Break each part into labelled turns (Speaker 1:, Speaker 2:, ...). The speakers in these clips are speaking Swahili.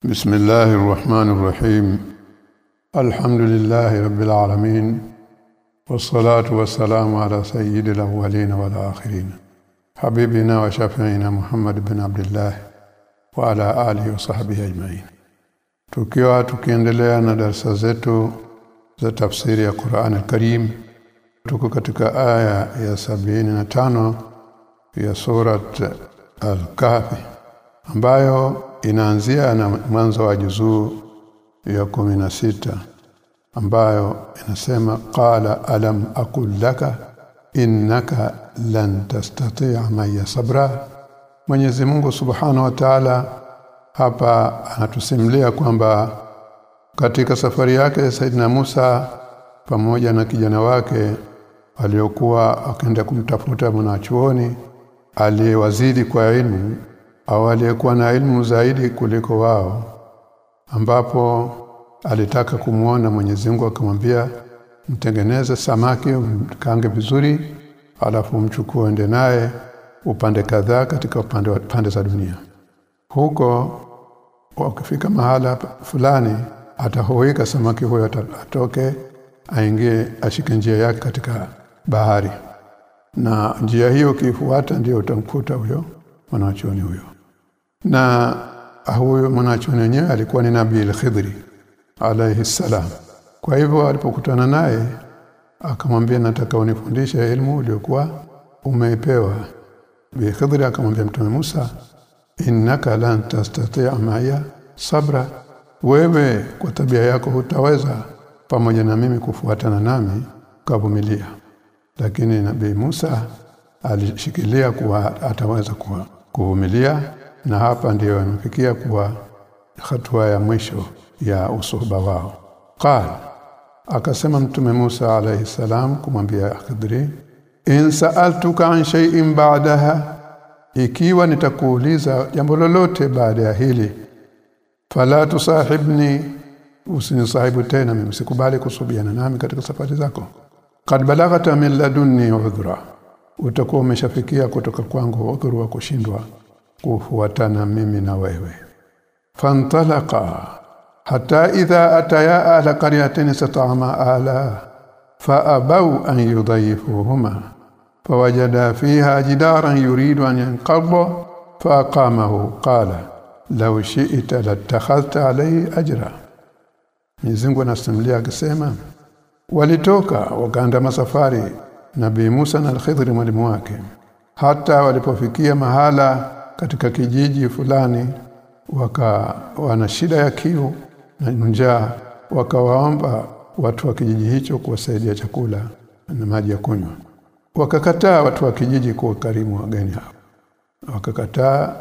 Speaker 1: بسم الله الرحمن الرحيم الحمد لله رب العالمين والصلاة والسلام على سيد الأولين والآخرين حبيبنا وشفيعنا محمد بن عبد الله وعلى آله وصحبه أجمعين tukiwa tukiendelea na darasa zetu za tafsiri ya Qur'an al-Karim tuko katika aya ya sabini na tano ya surat al-Kahfi ambayo inaanzia na mwanzo wa juzuu ya kumi na sita ambayo inasema qala alam aqul laka innaka lan tastati'a maya sabra. Mwenyezi Mungu Subhanahu wa Ta'ala hapa anatusimulia kwamba katika safari yake Saidina Musa pamoja na kijana wake waliokuwa akaenda kumtafuta mwanachuoni aliyewazidi kwa elimu au aliyekuwa na elimu zaidi kuliko wao ambapo alitaka kumuona Mwenyezi Mungu akamwambia mtengeneze samaki mkange vizuri alafu mchukue ende naye upande kadhaa katika upande wa pande za dunia. Huko wakifika mahala fulani atahoika samaki huyo atoke aingie ashike njia yake katika bahari. Na njia hiyo kifuata ndiyo utamkuta huyo mwanachuoni huyo. Na huyo mwanachuoni wenyewe alikuwa ni nabii al-Khidri alayhi salam. Kwa hivyo alipokutana naye akamwambia nataka unifundishe elimu uliyokuwa umepewa bi Khidri akamwambia mtume Musa innaka lan tastati'a maya sabra. Wewe kwa tabia yako hutaweza pamoja na mimi kufuatana nami kavumilia lakini nabii Musa alishikilia kuwa ataweza kuwa kuvumilia. Na hapa ndiyo imefikia kuwa hatua ya mwisho ya usuhuba wao. Qala akasema mtume Musa alayhi salam kumwambia Khidri in sa'altuka an shay'in ba'daha ikiwa nitakuuliza jambo lolote baada ya hili fala tusahibni usinisahibu tena mimi sikubali kusubiana nami katika safari zako. Kad balaghata min ladunni udhra utakuwa umeshafikia kutoka kwangu wakati wa kushindwa kufuatana mimi na wewe. Fantalaqa hata idha ataya ala qaryatin satama ala faabau an yudayifuhuma fawajada fiha jidaran yuridu an yanqadha faqamahu qala law shi'ta latakhadhta alayhi ajra. Mizingu Mungu anasimulia akisema walitoka wakaanda masafari Nabii Musa na Al-Khidr mwalimu wake. Hata walipofikia mahala katika kijiji fulani waka wana shida ya kiu na njaa wakawaomba watu wa kijiji hicho kuwasaidia chakula na maji ya kunywa. Wakakataa watu wa kijiji kwa karimu wageni hao. Wakakataa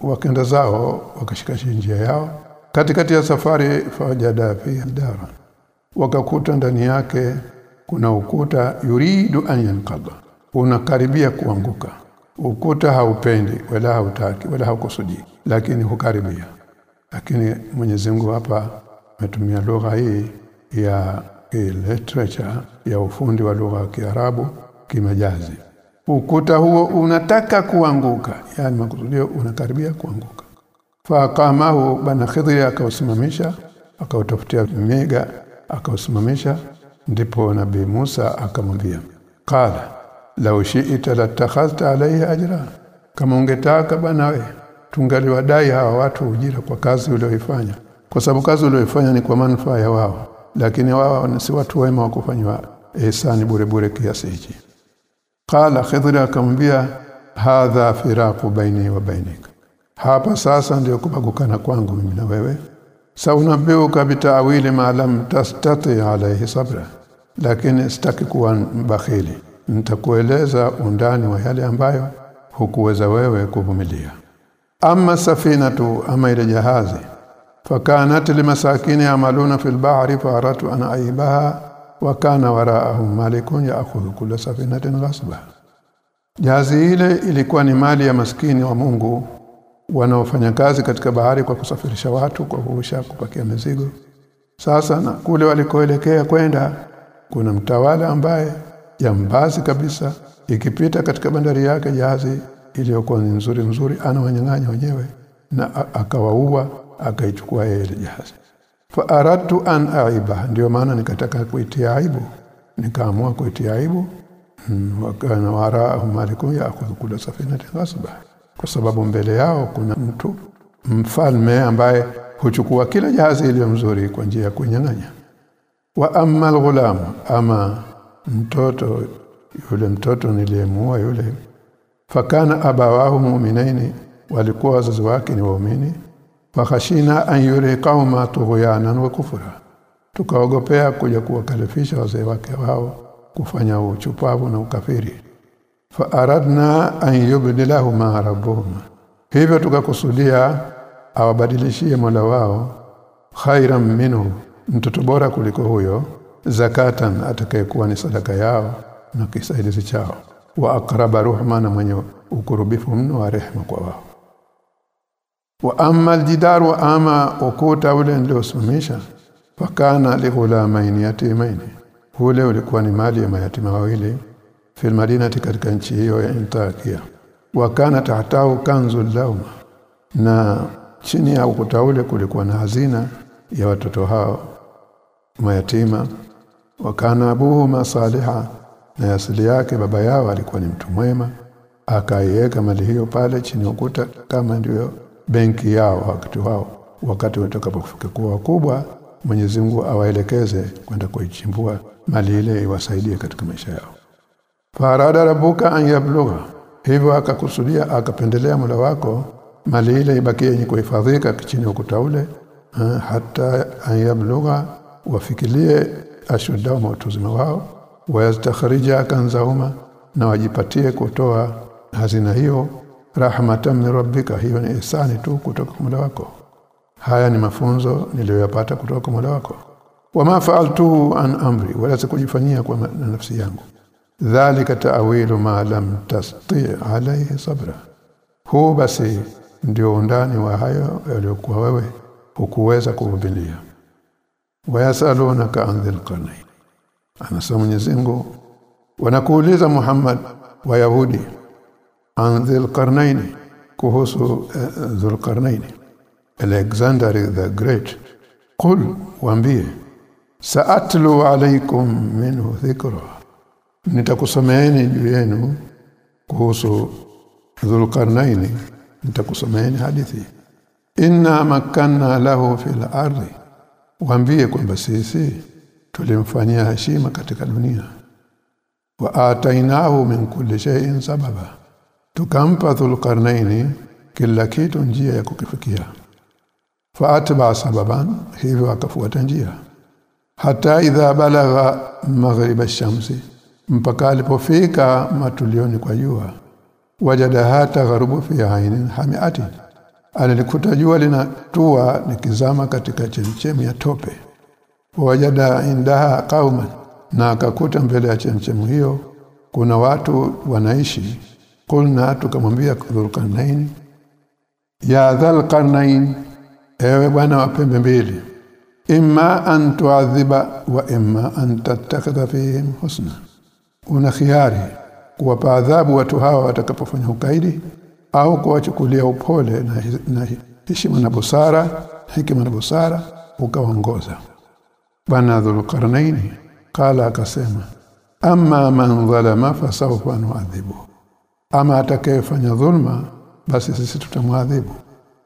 Speaker 1: wakaenda zao wakashika njia yao. Katikati ya safari fawajada fi dara wakakuta ndani yake kuna ukuta yuridu an yanqadha unakaribia kuanguka. Ukuta haupendi wala hautaki wala haukusudi lakini hukaribia. Lakini Mwenyezi Mungu hapa ametumia lugha hii ya literature ya ufundi wa lugha ya Kiarabu kimajazi ukuta huo unataka kuanguka. Yani makusudio unakaribia kuanguka. Faqamahu bana khidri akausimamisha akautafutia mega akausimamisha ndipo nabii Musa akamwambia qala law shi'ta latakhadhta alayhi ajra kama ungetaka bana we tungaliwadai hawa watu ujira kwa kazi ulioifanya. Kwa sababu kazi ulioifanya ni kwa manufaa ya wao lakini wao si watu wema wa kufanywa ihsani bure bure kiasi hichi. Qala khidra akamwambia hadha firaqu baini wa bainika hapa sasa ndio kubagukana kwangu mimi na wewe saunabiuka bitawili ma lam tastati alayhi sabra. Lakini sitaki kuwa mbakhili nitakueleza undani wa yale ambayo hukuweza wewe kuvumilia. Amma safinatu ama ile jahazi. Fakanat limasakini yamaluna fil bahri faratu an aibaha wa kana waraahum malikun ya'khudhu kull safinatin ghasba. Jahazi ile ilikuwa ni mali ya maskini wa Mungu wanaofanya kazi katika bahari kwa kusafirisha watu kwa kuvusha kupakia mizigo. Sasa na kule walikoelekea kwenda kuna mtawala ambaye jambazi kabisa ikipita katika bandari yake jahazi iliyokuwa nzuri nzuri ana wanyang'anya wenyewe na akawaua akaichukua yeye ile jahazi. Fa aradtu an aiba ndio maana nikataka kuitia aibu. Nikaamua kuitia aibu. Mm, wakana waraahum malikun yaakhudhu kula safinatin ghasba kwa sababu mbele yao kuna mtu mfalme ambaye huchukua kila jahazi iliyo mzuri kwa njia ya kunyang'anya wa amma alghulam ama mtoto yule mtoto niliyemua yule fakana abawahu mu'minaini walikuwa wazazi wake ni waumini fakhashina an yuriqauma tughyanan wa kufra. Tukaogopea kuja kuwakalifisha wazee wake wao kufanya uchupavu na ukafiri fa aradna an yubdilahu ma rabbuhum. Hivyo tukakusudia awabadilishie Mola wao khairan minhu mtoto bora kuliko huyo zakatan atakayekuwa ni sadaka yao na kisaidizi chao. Wa akraba ruhma na mwenye ukurubifu mno wa rehema kwa wao. Wa amma aljidar wa ama ukuta ule niliosimamisha fakana lighulamaini yatimaini. Ule ulikuwa ni mali ya mayatima wawili fil madinati katika nchi hiyo ya Antakia wakana tahtahu kanzu lauma na chini ya ukuta ule kulikuwa na hazina ya watoto hao mayatima. Wakana abuhuma masaliha na asili yake baba yao alikuwa ni mtu mwema akaiweka mali hiyo pale chini ya ukuta kama ndiyo benki yao wakati wao wakati watakapofika kuwa wakubwa Mwenyezi Mungu awaelekeze kwenda kuichimbua mali ile iwasaidie katika maisha yao farada rabuka an yablugha hivyo akakusudia akapendelea mula wako. Mali ile ibakie yenye kuhifadhika chini ukuta ule hata an yablugha wafikilie ashudao mautuzima wao. Wayastakhrija kanzauma na wajipatie kutoa hazina hiyo. Rahmatan min rabbika hiyo ni ihsani tu kutoka kwa mula wako. Haya ni mafunzo niliyoyapata kutoka kwa Mola wako. Wama fa'altuhu an amri wala sikujifanyia kwa na nafsi yangu dhalika ta'wilu ma lam tasti alayhi sabra. Huu basi ndio undani wa hayo yaliyokuwa wewe hukuweza kuvumilia wayasalunaka an dhil qarnayn. Anasema Mwenyezi Mungu wanakuuliza Muhammad wa Yahudi an dhil qarnayn kuhusu uh, dhul qarnayn. Alexander the Great qul waambie saatlu alaykum minhu dhikra nitakusomeeni juu yenu kuhusu dhulqarnain nitakusomeeni hadithi. Inna makanna lahu fil ardi. Waambie kwamba sisi tulimfanyia heshima katika dunia. Wa atainahu min kulli shay'in sababa. Tukampa dhulqarnaini kila kitu njia ya kukifikia. Faatba sababan hivyo akafuata njia. Hata idha balagha maghrib ash-shamsi mpaka alipofika matulioni kwa jua. Wajada hata gharubu fi ainin hamiati. Alilikuta jua linatua nikizama katika chemchemi ya tope. Wajada indaha qauman na akakuta mbele ya chemchemu hiyo kuna watu wanaishi. Kulna tukamwambia dhulqarnain ya dhulqarnain ewe bwana wa pembe mbili imma an tuadhiba wa imma an tattakhidha fihim husna una khiari kuwapa adhabu watu hawa watakapofanya ukaidi au kuwachukulia upole na, na heshima na busara hikima na busara ukaongoza bana dhulqarnaini kala akasema amma man dhalama fasawfa nu'adhibu. Ama atakayefanya dhulma basi sisi tutamwadhibu.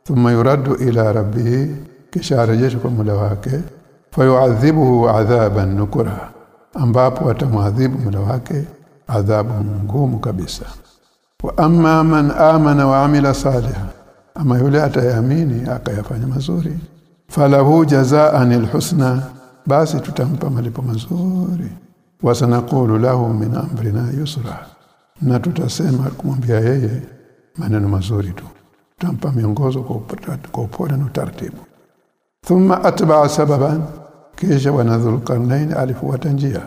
Speaker 1: Thumma yuraddu ila rabbihi kisha arejeshwa kwa mula wake fayuadhibuhu adhaban nukura ambapo atamwadhibu Mola wake adhabu ngumu kabisa. Wa amma man amana wa amila salihan ama yule atayamini akayafanya mazuri falahu jazaan alhusna basi tutampa malipo mazuri. Wa wasanaqulu lahu min amrina yusra na tutasema kumwambia yeye maneno mazuri tu. Tutampa miongozo kwa upole na utaratibu. Thumma atba'a sababan kisha bwana qarnain alifuata njia.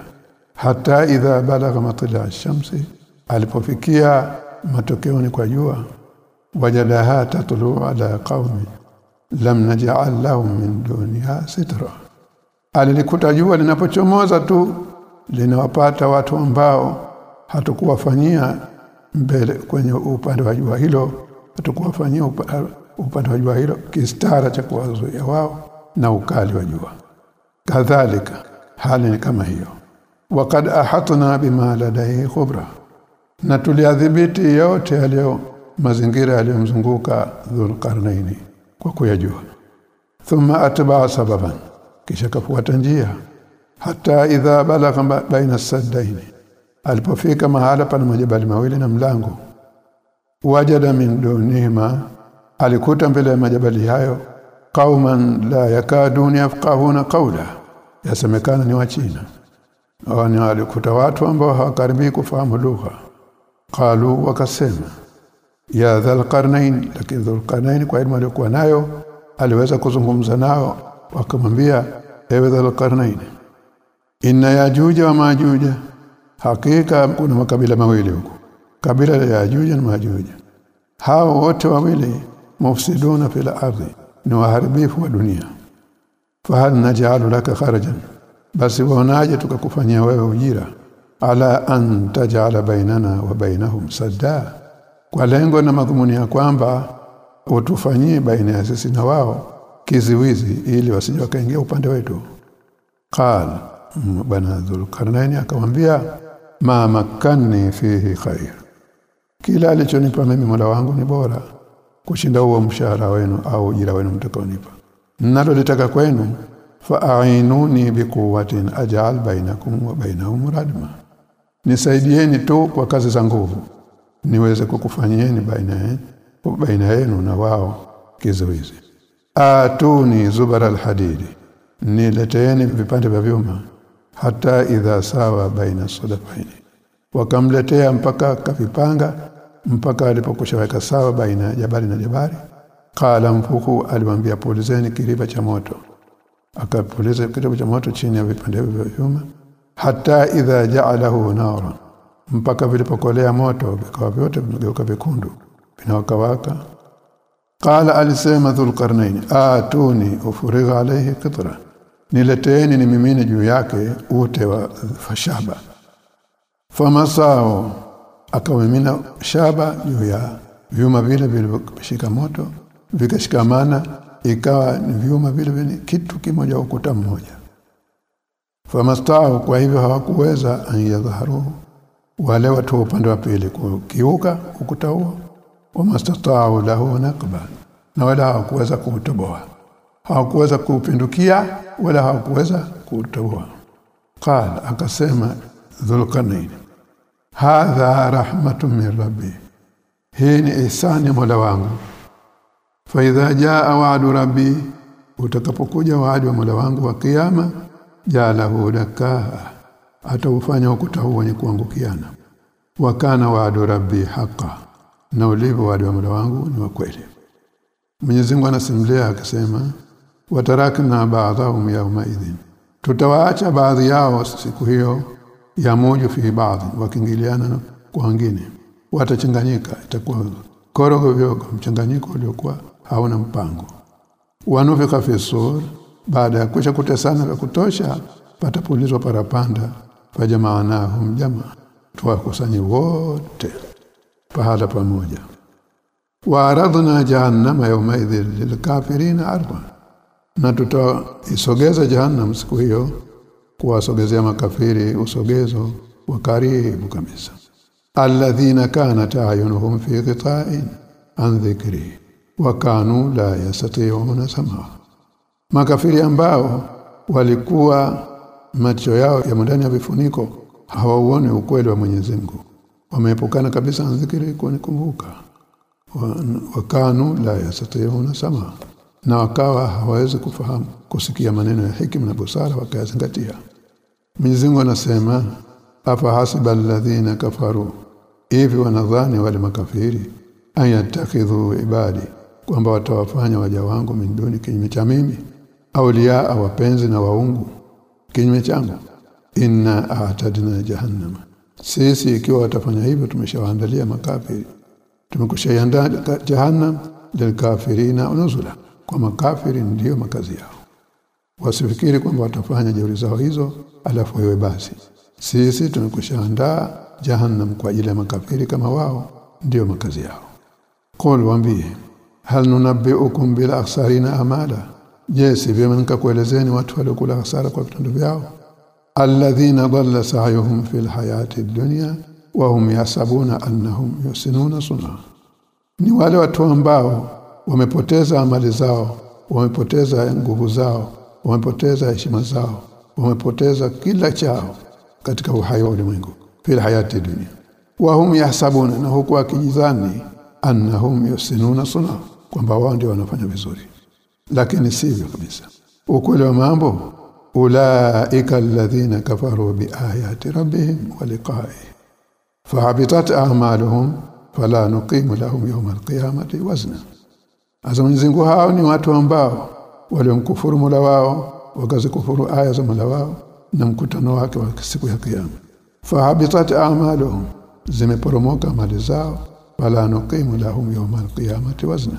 Speaker 1: Hata idha balagha matla ash-shamsi alipofikia matokeoni kwa jua wajadaha tatlu ala qaumi lam naj'al lahum min duniha sitra. Alilikuta jua linapochomoza tu linawapata watu ambao hatukuwafanyia mbele kwenye upande wa jua hilo hatukuwafanyia upande wa jua hilo kistara cha kuwazuia wao na ukali wa jua kadhalika hali ni kama hiyo waqad ahatna bima ladayhi khubra na tuliadhibiti yote yaliyo mazingira yaliyomzunguka dhulqarnaini kwa kuyajua thumma atba sababan kisha kafuata njia hata idha balagha baina saddaini alipofika mahala pana majabali mawili na mlango wajada min dunihima alikuta mbele ya majabali hayo qauman la yakadun yafqahuna qawla. Yasemekana ni wachina wani walikuta watu ambao hawakaribii kufahamu lugha. Qalu wakasema ya dhal qarnain lakini dhul qarnain kwa elimu aliyokuwa nayo aliweza kuzungumza nao wakamwambia ewe dhal qarnain inna yajuja wa majuja hakika kuna makabila mawili huko kabila la yajuja na majuja. Hao wote wawili mufsiduna fil ardhi ni waharibifu wa dunia. Fahal naj'alu laka kharajan. Basi waonaje tukakufanyia wewe ujira? Ala an taj'ala bainana wa bainahum sadda. Kwa lengo na madhumuni ya kwamba utufanyie baina ya sisi na wao kiziwizi ili wasije wakaingia upande wetu. Qal bana dhulkarnaini akamwambia ma makanni fihi khair kila alichonipa mimi Mola wangu ni bora kushinda huo mshahara wenu au ujira wenu mtakaonipa nalo litaka kwenu fa'inuni biquwwatin aj'al bainakum wa bainahum radma. Nisaidieni tu kwa kazi za nguvu niweze kukufanyieni baina yenu baina yenu na wao kizuizi. Atuni zubara alhadidi nileteeni vipande vya vyuma hata idha sawa baina sadafaini wakamletea mpaka kavipanga mpaka alipokushaweka sawa baina ya jabali na jabali qala mfuku alimwambia pulizeni kiriba cha moto. Akapuliza kiriba cha moto chini ya vipande vya vyuma. Hata idha ja'alahu nara mpaka vilipokolea moto vikawa vyote vimegeuka vikundu vinawakawaka. Qala alisema dhulqarnain atuni ufurigha alayhi qitra. Nileteeni ni mimine juu yake ute wa fashaba. Famasao akawimina shaba juu ya vyuma vile vilivyoshika moto vikashikamana ikawa ni vyuma vile vile kitu kimoja ukuta mmoja. Famastahu kwa hivyo hawakuweza anyadharu wale watu upande wa pili kukiuka ukuta huo. Wamastatau lahu nakba na wala hawakuweza kuutoboa. Hawakuweza kuupindukia wala hawakuweza kuutoboa. Qala akasema dhulqarnain hadha rahmatun min rabbi. Hii ni ihsani mola wangu. Fa idha jaa wa'du rabbi utakapokuja wa'du wa mola wangu wa kiyama jalahu dakaha ataufanya ukuta huu wenye kuangukiana. Wa kana wa'du rabbi haqa na ulivyo wa'di wa mola wangu ni wa kweli. Mwenyezi Mungu anasimulia akisema watarakna ba'dahum yawma idhin. Tutawaacha baadhi yao siku hiyo ya moja fi baadhi wakiingiliana kwa wengine. Watachanganyika itakuwa korogo vyogo mchanganyiko uliokuwa hauna mpango. Wanufika fi sur baada ya kwisha kutesana vya kutosha patapulizwa parapanda kwa jamaa. Tuwakusanye wote pahala pamoja. Wa aradna jahannama yawma idhil lilkafirina arba. Na tutaisogeza jahannam siku hiyo kuwasogezea makafiri usogezo wa karibu kabisa. Alladhina kanat ayunuhum fi qita'in an dhikri wa kanu la yastati'una sama. Makafiri ambao walikuwa macho yao ya ndani ya vifuniko hawauone ukweli wa Mwenyezi Mungu. Wameepukana kabisa na dhikri kunikumbuka. Wakanu la yastati'una sama. Na wakawa hawawezi kufahamu kusikia maneno ya hikima na busara wakayazingatia Mwenyezi Mungu anasema afa hasiba alladhina kafaru? Hivi wanadhani wale makafiri? Ayatakidhu ibadi kwamba watawafanya waja wangu minduni kinyume cha mimi? Aulia wapenzi na waungu kinyume changu? Inna a'tadna jahannama. Sisi ikiwa watafanya hivyo tumeshawaandalia makafiri. Tumekushaiandaa jahannam lilkafirina unuzula kwa makafiri ndiyo makazi yao wasifikiri kwamba watafanya jeuri zao hizo alafu wewe basi. Sisi tumekushaandaa jahannam kwa ajili ya makafiri kama wao ndiyo makazi yao. Qul waambie hal nunabbiukum bil akhsarina amala? Je si vyema nikakuelezeni watu waliokula hasara kwa vitendo vyao? Alladhina dhalla sa'yuhum fil hayati dunya wa hum yasabuna annahum yusinuna sunna. Ni wale watu ambao wamepoteza amali zao wamepoteza nguvu zao wamepoteza heshima zao. Wamepoteza kila chao katika uhai wa ulimwengu. Fil hayati dunia. Wa hum yahsabuna na huku akijizani annahum yusinuna suna kwamba wao ndio wanafanya vizuri. Lakini sivyo kabisa. Ukweli wa mambo ulaika alladhina kafaru biayati rabbihim wa liqa'ihi fahabitat a'maluhum fala nuqimu lahum yawm alqiyamati wazna. Azamzingu hao ni watu ambao waliomkufuru Mola wao wakazikufuru aya za Mola wao na mkutano wake wa siku ya kiyama. Fahabitat a'maluhum zimeporomoka mali zao wala nuqimu lahum yawm alqiyamati wazna.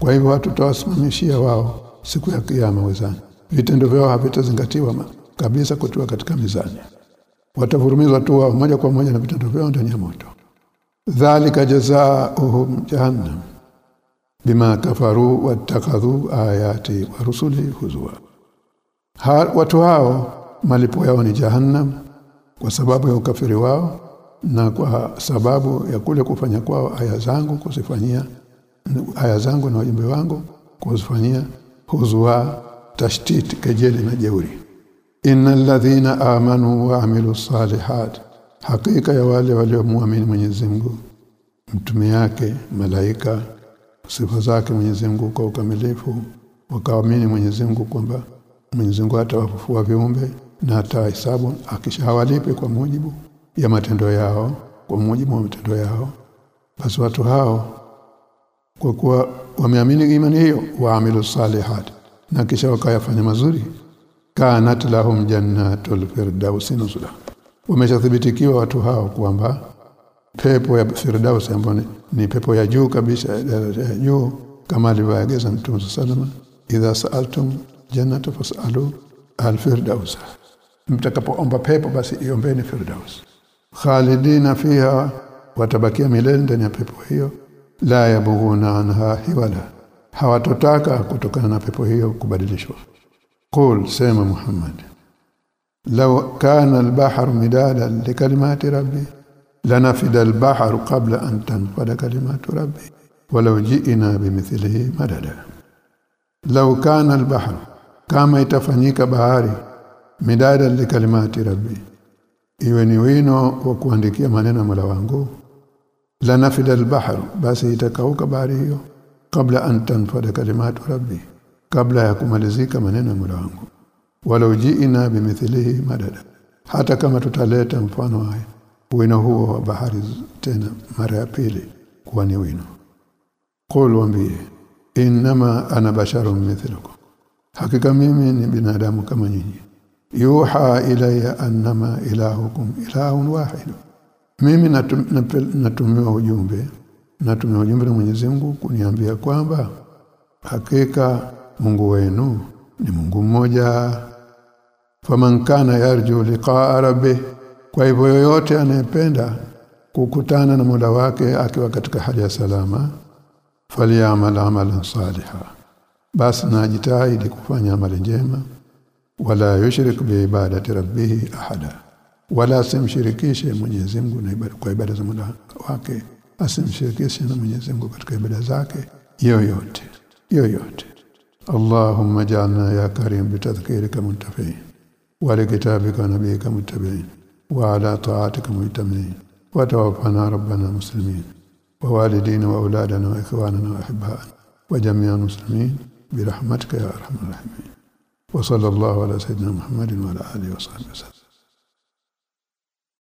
Speaker 1: Kwa hivyo watu tawasimamishia wao siku ya kiyama wazani vitendo vyao havitazingatiwa kabisa kutiwa katika mizani. Watavurumizwa tu wao moja kwa moja na vitendo vyao ndani ya moto. Dhalika jazaohum jahannam bima kafaru wattakadhu ayati wa rusuli huzwa. Ha, watu hao malipo yao ni jahannam kwa sababu ya ukafiri wao na kwa sababu ya kule kufanya kwao aya zangu kusifanyia aya zangu na wajumbe wangu kuzifanyia huzwa tashtiti kejeli na jeuri. Innal ladhina amanu wa amilu salihat hakika ya wale waliomuamini Mwenyezi Mungu mtume yake malaika sifa zake Mwenyezi Mungu kwa ukamilifu wakaamini Mwenyezi Mungu kwamba Mwenyezi Mungu atawafufua viumbe na atahesabu akishawalipe kwa mujibu ya matendo yao kwa mujibu wa matendo yao. Basi watu hao kwa kuwa wameamini imani hiyo waamilu salihat na kisha wakayafanya mazuri kanat lahum jannatul firdausi nuzula. Wameshathibitikiwa watu hao kwamba pepo ya firdaus ambayo ni ni pepo ya juu kabisa ya juu kama alivyoagiza Mtume sallallahu idha sa'altum jannata fas'alu al-firdaus mtakapoomba pepo basi iombeni firdaus. Khalidina fiha watabakia milele ndani ya pepo hiyo. La yabghuna anha hiwala. Hawatotaka kutokana na pepo hiyo kubadilishwa. Qul sema muhammad law kana al-bahru midada likalimati rabbi lanafida al-bahru qabla an tanfada kalimatu rabbi walau ji'na bimithlihi madada law kana al-bahru kama itafanyika bahari midadan likalimati rabbi iwe ni wino wa kuandikia maneno ya Mola wangu. lanafida al-bahr basi itakauka bahari hiyo kabla an tanfada kalimatu rabbi kabla ya kumalizika maneno ya Mola wangu. walau ji'na bimithlihi madada hata kama tutaleta mfano haya wino huo wa bahari tena mara ya pili kuwa ni wino. Qul wambie inma ana basharun mithlukum. Hakika mimi ni binadamu kama nyinyi. Yuha ilayya annama ilahukum ilahun wahid mimi natumiwa ujumbe natumiwa ujumbe na Mwenyezi Mungu kuniambia kwamba hakika Mungu wenu ni Mungu mmoja. Faman kana yarju liqa'a rabbih kwa hivyo yoyote anayependa kukutana na Mola wake akiwa katika hali ya salama falyamal amalan saliha. Basi najitahidi kufanya amali njema wala yushrik bi ibadati rabbih ahada. Wala simshirikishe Mwenyezi Mungu na ibada kwa ibada za Mola wake. Asimshirikishe na Mwenyezi Mungu katika ibada zake yoyote yoyote. Allahumma ja'alna ya karim bitadhkirika muntafi wa li kitabika nabiyika muttabi'in وعلى طاعتك مهتمين وتوفنا ربنا مسلمين ووالدينا وأولادنا وإخواننا واحبائنا وجميع المسلمين برحمتك يا أرحم الراحمين. وصلى الله على سيدنا محمد وعلى آله وصحبه وسلم.